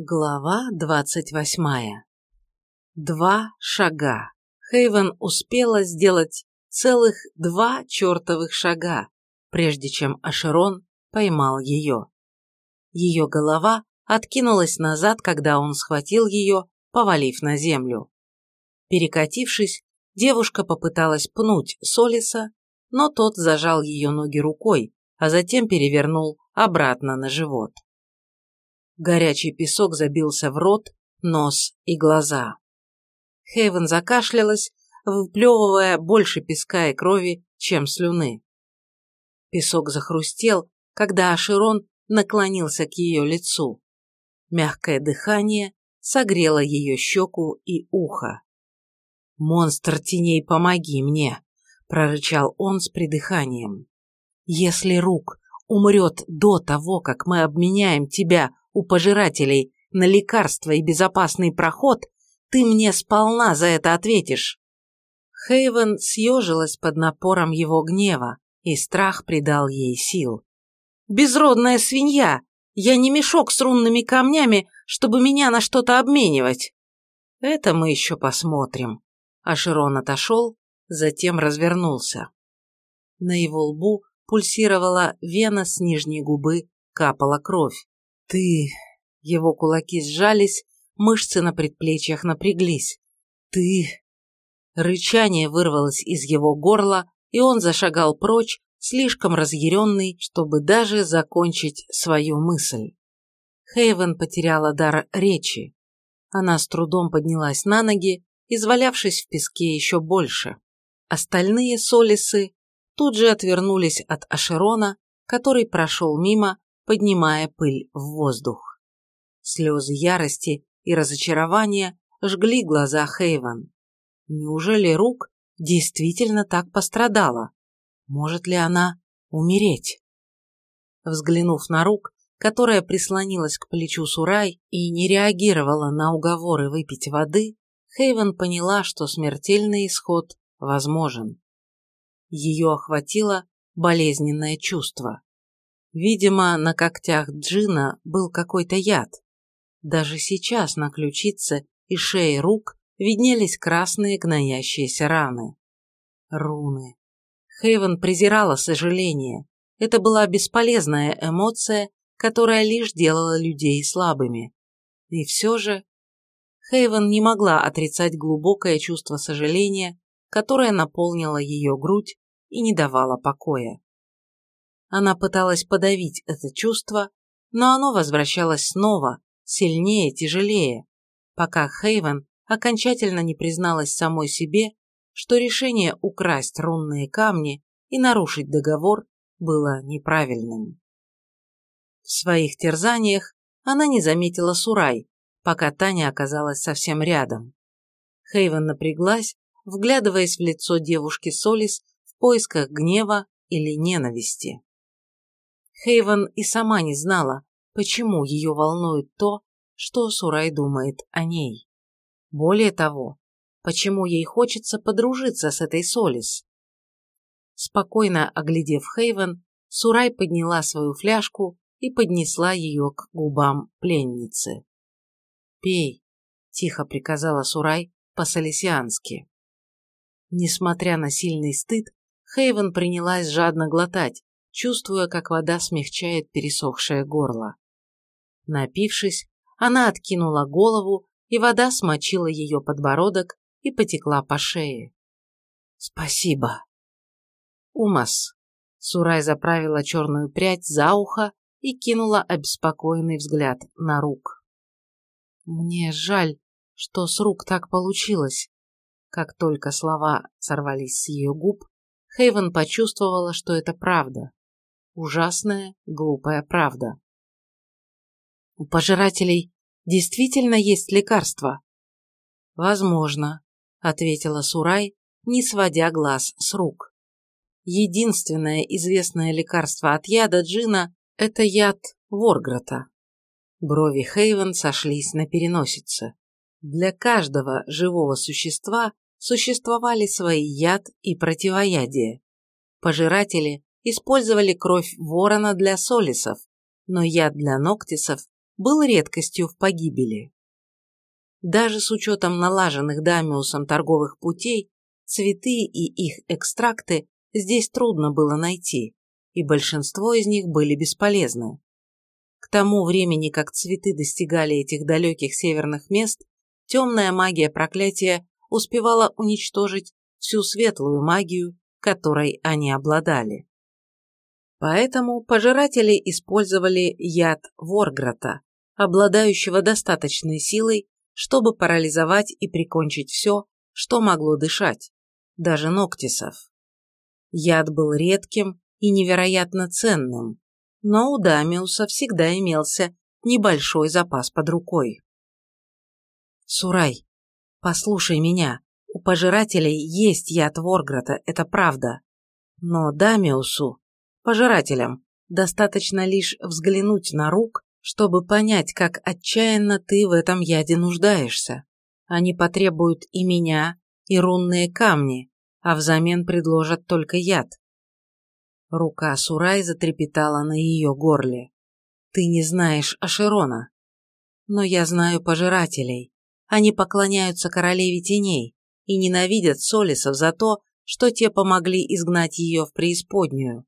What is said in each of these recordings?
Глава двадцать восьмая. Два шага. Хейвен успела сделать целых два чертовых шага, прежде чем Ашерон поймал ее. Ее голова откинулась назад, когда он схватил ее, повалив на землю. Перекатившись, девушка попыталась пнуть Солиса, но тот зажал ее ноги рукой, а затем перевернул обратно на живот. Горячий песок забился в рот, нос и глаза. Хейвен закашлялась, выплевывая больше песка и крови, чем слюны. Песок захрустел, когда Аширон наклонился к ее лицу. Мягкое дыхание согрело ее щеку и ухо. «Монстр теней, помоги мне!» – прорычал он с придыханием. «Если Рук умрет до того, как мы обменяем тебя у пожирателей на лекарства и безопасный проход, ты мне сполна за это ответишь. Хейвен съежилась под напором его гнева, и страх придал ей сил. «Безродная свинья! Я не мешок с рунными камнями, чтобы меня на что-то обменивать!» «Это мы еще посмотрим». Аширон отошел, затем развернулся. На его лбу пульсировала вена с нижней губы, капала кровь. «Ты...» Его кулаки сжались, мышцы на предплечьях напряглись. «Ты...» Рычание вырвалось из его горла, и он зашагал прочь, слишком разъяренный, чтобы даже закончить свою мысль. Хейвен потеряла дар речи. Она с трудом поднялась на ноги, извалявшись в песке еще больше. Остальные солисы тут же отвернулись от Ашерона, который прошел мимо, поднимая пыль в воздух. Слезы ярости и разочарования жгли глаза Хейвен. Неужели Рук действительно так пострадала? Может ли она умереть? Взглянув на Рук, которая прислонилась к плечу Сурай и не реагировала на уговоры выпить воды, Хейвен поняла, что смертельный исход возможен. Ее охватило болезненное чувство. Видимо, на когтях Джина был какой-то яд. Даже сейчас на ключице и шее рук виднелись красные гноящиеся раны. Руны. Хейвен презирала сожаление. Это была бесполезная эмоция, которая лишь делала людей слабыми. И все же Хейвен не могла отрицать глубокое чувство сожаления, которое наполнило ее грудь и не давало покоя. Она пыталась подавить это чувство, но оно возвращалось снова, сильнее, тяжелее, пока Хейвен окончательно не призналась самой себе, что решение украсть рунные камни и нарушить договор было неправильным. В своих терзаниях она не заметила Сурай, пока Таня оказалась совсем рядом. Хейвен напряглась, вглядываясь в лицо девушки Солис в поисках гнева или ненависти. Хейвен и сама не знала, почему ее волнует то, что Сурай думает о ней. Более того, почему ей хочется подружиться с этой Солис. Спокойно оглядев Хейвен, Сурай подняла свою фляжку и поднесла ее к губам пленницы. «Пей», – тихо приказала Сурай по-салесиански. Несмотря на сильный стыд, Хейвен принялась жадно глотать, чувствуя, как вода смягчает пересохшее горло. Напившись, она откинула голову, и вода смочила ее подбородок и потекла по шее. «Спасибо!» «Умас!» Сурай заправила черную прядь за ухо и кинула обеспокоенный взгляд на рук. «Мне жаль, что с рук так получилось». Как только слова сорвались с ее губ, Хейвен почувствовала, что это правда. Ужасная, глупая правда. У пожирателей действительно есть лекарства? Возможно, ответила Сурай, не сводя глаз с рук. Единственное известное лекарство от яда джина – это яд Ворграта. Брови Хейвен сошлись на переносице. Для каждого живого существа существовали свои яд и противоядие. Пожиратели использовали кровь ворона для солисов, но яд для ноктисов был редкостью в погибели. Даже с учетом налаженных Дамиусом торговых путей, цветы и их экстракты здесь трудно было найти, и большинство из них были бесполезны. К тому времени, как цветы достигали этих далеких северных мест, темная магия проклятия успевала уничтожить всю светлую магию, которой они обладали. Поэтому пожиратели использовали яд Ворграта, обладающего достаточной силой, чтобы парализовать и прикончить все, что могло дышать, даже ноктисов. Яд был редким и невероятно ценным, но у Дамиуса всегда имелся небольшой запас под рукой. «Сурай, послушай меня, у пожирателей есть яд Ворграта, это правда. Но Дамиусу, пожирателям, достаточно лишь взглянуть на рук, чтобы понять, как отчаянно ты в этом яде нуждаешься. Они потребуют и меня, и рунные камни, а взамен предложат только яд. Рука Сурай затрепетала на ее горле. Ты не знаешь Аширона. Но я знаю пожирателей. Они поклоняются королеве теней и ненавидят Солисов за то, что те помогли изгнать ее в преисподнюю.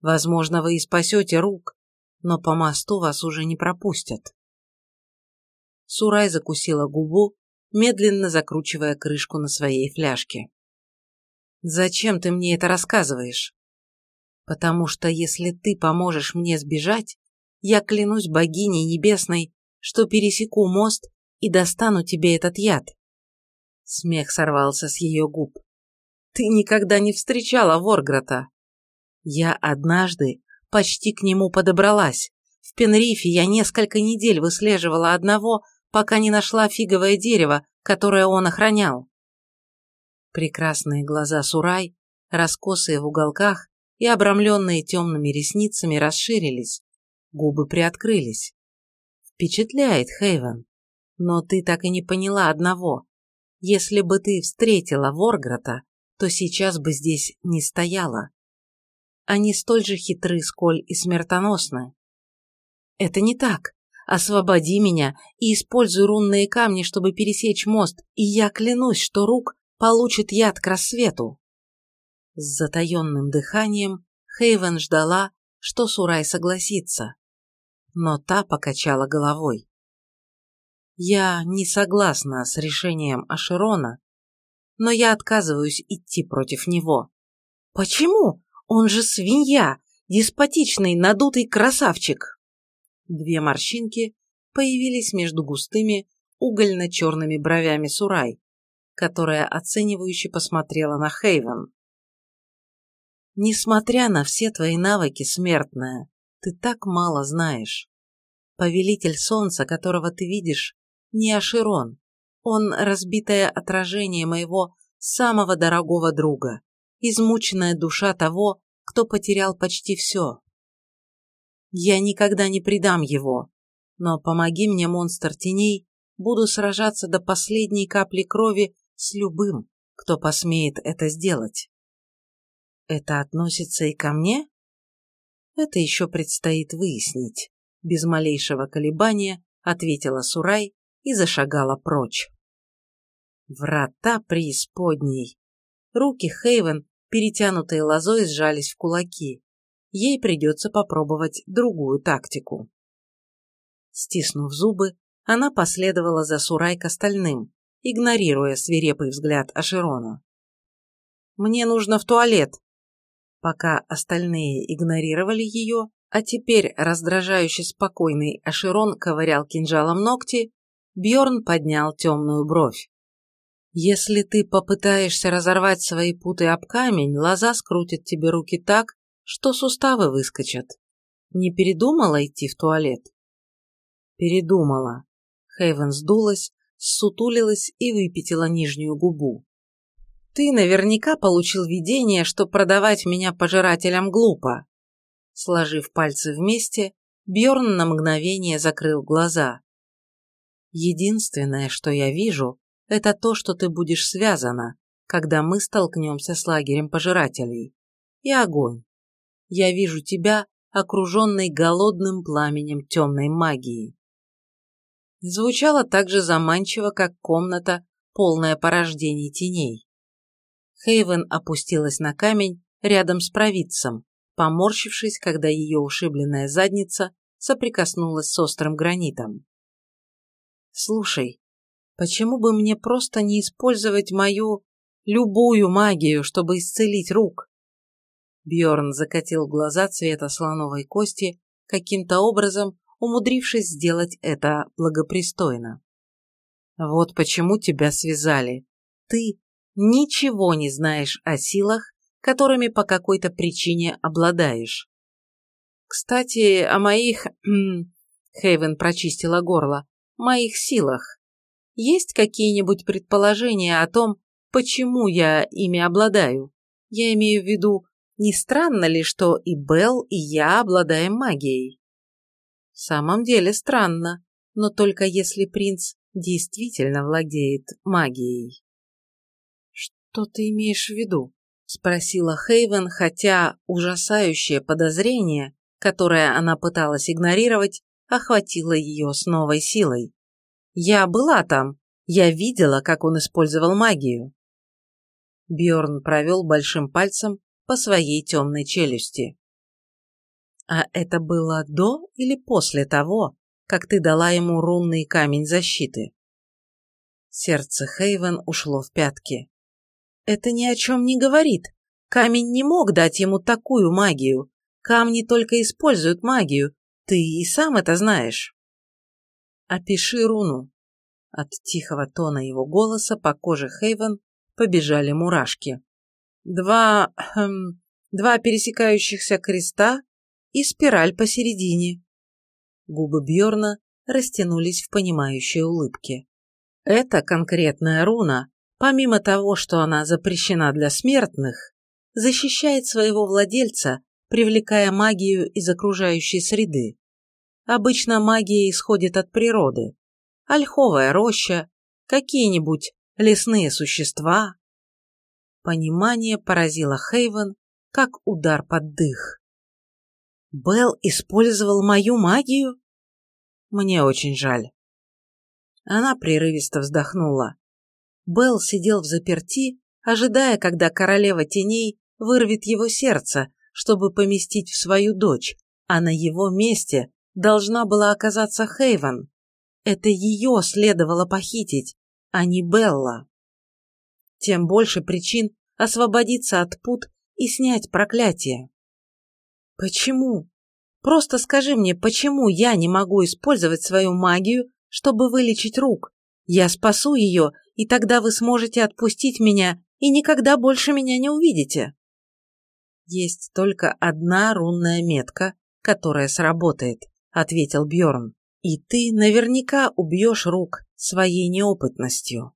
Возможно, вы и спасете рук, но по мосту вас уже не пропустят. Сурай закусила губу, медленно закручивая крышку на своей фляжке. «Зачем ты мне это рассказываешь?» «Потому что если ты поможешь мне сбежать, я клянусь богиней небесной, что пересеку мост и достану тебе этот яд». Смех сорвался с ее губ. «Ты никогда не встречала Ворграта!» Я однажды почти к нему подобралась. В Пенрифе я несколько недель выслеживала одного, пока не нашла фиговое дерево, которое он охранял. Прекрасные глаза Сурай, раскосые в уголках и обрамленные темными ресницами, расширились, губы приоткрылись. Впечатляет, Хейвен. Но ты так и не поняла одного. Если бы ты встретила Ворграта, то сейчас бы здесь не стояла. Они столь же хитры, сколь и смертоносны. Это не так. Освободи меня и используй рунные камни, чтобы пересечь мост, и я клянусь, что рук получит яд к рассвету. С затаенным дыханием Хейвен ждала, что Сурай согласится. Но та покачала головой. Я не согласна с решением Аширона, но я отказываюсь идти против него. Почему? Он же свинья, деспотичный, надутый красавчик. Две морщинки появились между густыми, угольно-черными бровями Сурай, которая оценивающе посмотрела на Хейвен. Несмотря на все твои навыки, смертная, ты так мало знаешь. Повелитель солнца, которого ты видишь, не Аширон. Он разбитое отражение моего самого дорогого друга, измученная душа того, кто потерял почти все. Я никогда не предам его, но помоги мне, монстр теней, буду сражаться до последней капли крови с любым, кто посмеет это сделать. Это относится и ко мне? Это еще предстоит выяснить. Без малейшего колебания ответила Сурай и зашагала прочь. Врата преисподней. Руки Хейвен перетянутые лозой, сжались в кулаки. Ей придется попробовать другую тактику. Стиснув зубы, она последовала за Сурай к остальным, игнорируя свирепый взгляд Аширона. «Мне нужно в туалет!» Пока остальные игнорировали ее, а теперь раздражающе спокойный Аширон ковырял кинжалом ногти, Бьорн поднял темную бровь. Если ты попытаешься разорвать свои путы об камень, лоза скрутит тебе руки так, что суставы выскочат. Не передумала идти в туалет? Передумала. Хейвен сдулась, сутулилась и выпятила нижнюю губу. Ты наверняка получил видение, что продавать меня пожирателям глупо. Сложив пальцы вместе, Бьорн на мгновение закрыл глаза. Единственное, что я вижу, это то, что ты будешь связана, когда мы столкнемся с лагерем пожирателей. И огонь. Я вижу тебя, окруженный голодным пламенем темной магии. звучало так же заманчиво, как комната, полная порождений теней. Хейвен опустилась на камень рядом с провидцем, поморщившись, когда ее ушибленная задница соприкоснулась с острым гранитом. «Слушай, почему бы мне просто не использовать мою любую магию, чтобы исцелить рук?» Бьорн закатил глаза цвета слоновой кости, каким-то образом умудрившись сделать это благопристойно. «Вот почему тебя связали. Ты ничего не знаешь о силах, которыми по какой-то причине обладаешь. Кстати, о моих... Хейвен прочистила горло. Моих силах. Есть какие-нибудь предположения о том, почему я ими обладаю? Я имею в виду, не странно ли, что и Белл, и я обладаем магией? В самом деле странно, но только если принц действительно владеет магией. Что ты имеешь в виду? Спросила Хейвен, хотя ужасающее подозрение, которое она пыталась игнорировать, охватило ее с новой силой. «Я была там. Я видела, как он использовал магию». Бьорн провел большим пальцем по своей темной челюсти. «А это было до или после того, как ты дала ему рунный камень защиты?» Сердце Хейвен ушло в пятки. Это ни о чем не говорит. Камень не мог дать ему такую магию. Камни только используют магию. Ты и сам это знаешь. Опиши руну. От тихого тона его голоса по коже Хейвен побежали мурашки. Два... Хм, два пересекающихся креста и спираль посередине. Губы Бьорна растянулись в понимающей улыбке. Это конкретная руна помимо того, что она запрещена для смертных, защищает своего владельца, привлекая магию из окружающей среды. Обычно магия исходит от природы. Ольховая роща, какие-нибудь лесные существа. Понимание поразило Хейвен, как удар под дых. Белл использовал мою магию? Мне очень жаль. Она прерывисто вздохнула. Белл сидел в заперти, ожидая, когда королева теней вырвет его сердце, чтобы поместить в свою дочь, а на его месте должна была оказаться Хейвен. Это ее следовало похитить, а не Белла. Тем больше причин освободиться от пут и снять проклятие. Почему? Просто скажи мне, почему я не могу использовать свою магию, чтобы вылечить рук? Я спасу ее и тогда вы сможете отпустить меня и никогда больше меня не увидите. Есть только одна рунная метка, которая сработает, ответил Бьорн. И ты наверняка убьешь рук своей неопытностью.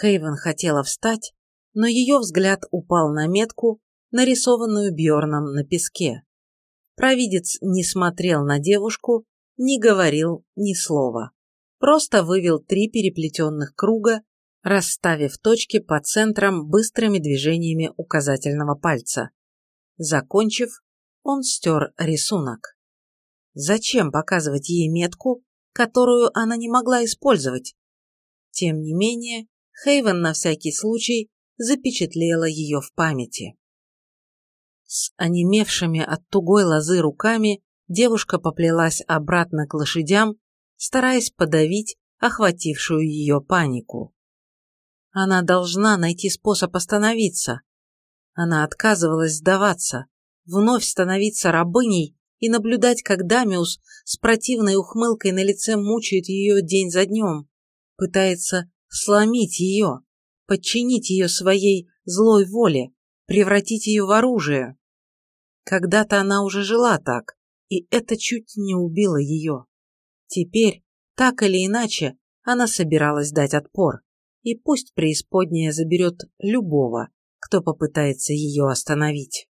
Хейвен хотела встать, но ее взгляд упал на метку, нарисованную Бьорном на песке. Провидец не смотрел на девушку, не говорил ни слова просто вывел три переплетенных круга, расставив точки по центрам быстрыми движениями указательного пальца. Закончив, он стер рисунок. Зачем показывать ей метку, которую она не могла использовать? Тем не менее, Хейвен на всякий случай запечатлела ее в памяти. С онемевшими от тугой лозы руками девушка поплелась обратно к лошадям, стараясь подавить охватившую ее панику. Она должна найти способ остановиться. Она отказывалась сдаваться, вновь становиться рабыней и наблюдать, как Дамиус с противной ухмылкой на лице мучает ее день за днем, пытается сломить ее, подчинить ее своей злой воле, превратить ее в оружие. Когда-то она уже жила так, и это чуть не убило ее. Теперь, так или иначе, она собиралась дать отпор, и пусть преисподняя заберет любого, кто попытается ее остановить.